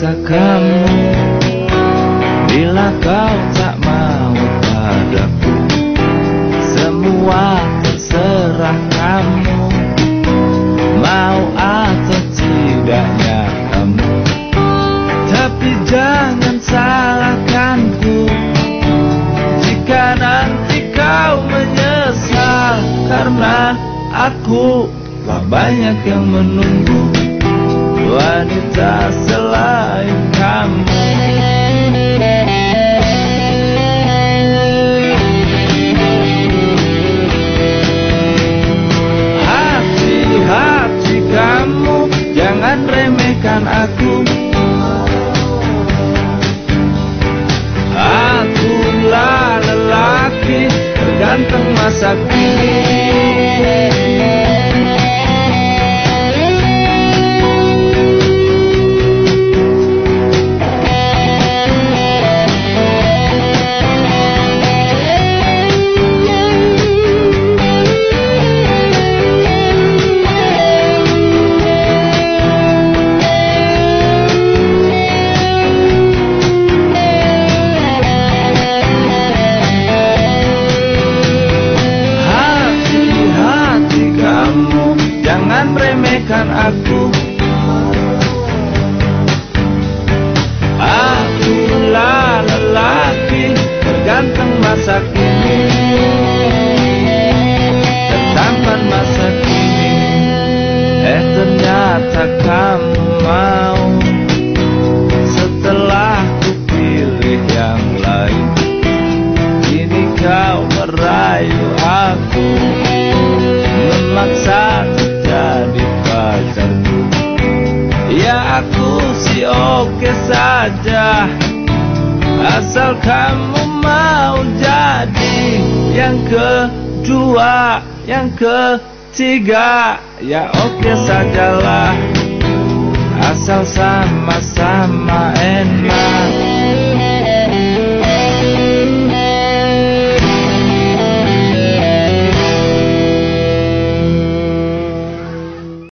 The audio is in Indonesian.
kamu Bila kau tak mau padaku Semua terserah kamu. Mau atau tidaknya kamu. Tapi jangan salahkanku. Jika nanti kau menyesal Karena aku tak banyak yang menunggu. Wanita aku Akulah lelaki Terganteng masa kini remehkan aku sih oke saja. Asal kamu mau jadi Yang kedua, yang ketiga Ya oke sajalah